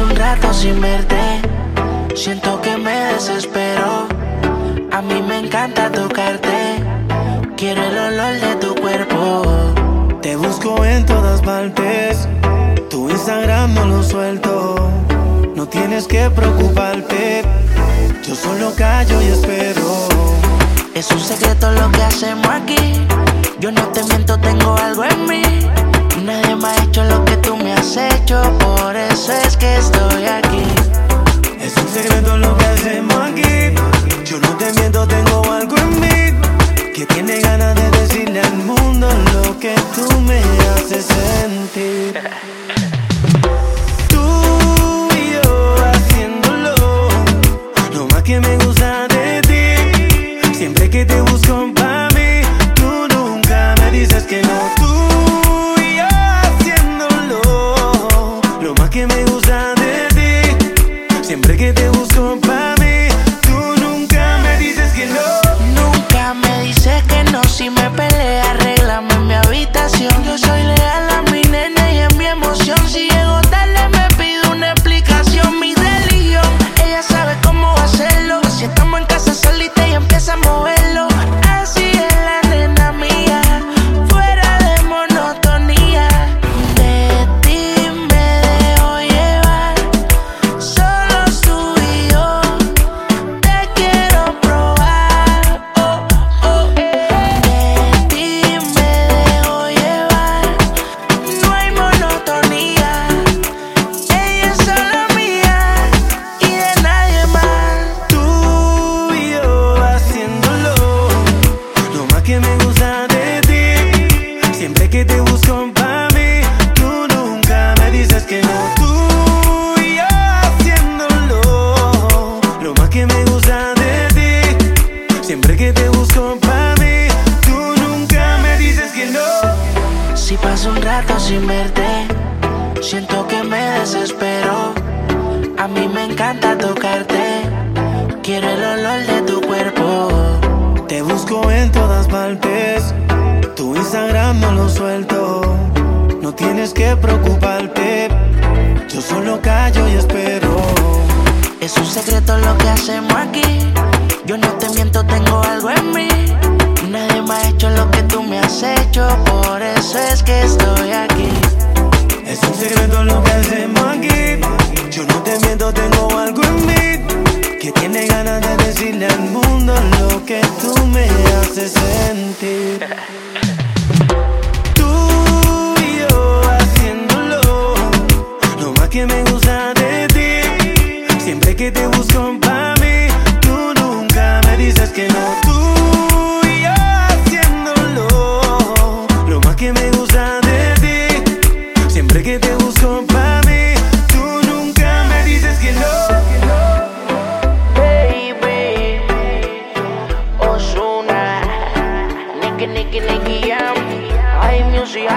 rato sin verte. Siento que me desespero. A mí me encanta tocarte. Quiero el olor de tu cuerpo. Te busco en todas partes. Tu Instagram no lo suelto. No tienes que preocuparte. Yo solo callo y espero. Es un secreto lo que hacemos aquí. Yo no te miento, tengo algo en mí. Nadie me ha hecho lo que tú me has hecho, por eso es que estoy aquí. Es un secreto lo que hacemos aquí. Yo no te miento, tengo algo en mí. Que tiene ganas de decirle al mundo lo que tú me haces sentir. Tú y yo haciéndolo. Lo más que me que me gusta de ti. Siempre que te busco para mí, tú nunca me dices que no. Tú y yo haciéndolo. Lo más que me gusta de ti. Siempre que te busco para mí, tú nunca me dices que no. Si paso un rato sin verte, siento que me desespero. A mí me encanta tocarte, quiero el olor de tu cuerpo. Te busco en todas Tu Instagram no lo suelto. No tienes que preocuparte. Yo solo callo y espero. Es un secreto lo que hacemos aquí. Yo no te miento, tengo algo en mí. Nadie me ha hecho lo que tú me has hecho, por eso es que estoy aquí. Es un secreto lo que hacemos aquí. Yo no te miento, tengo algo en mí. Que tiene ganas de decirle al mundo lo que tú sentir. Tú y yo haciéndolo, lo más que me gusta de ti. Siempre que te busco para mí, tú nunca me dices que no. Tú y yo haciéndolo, lo más que me gusta de ti. Siempre que te busco para she,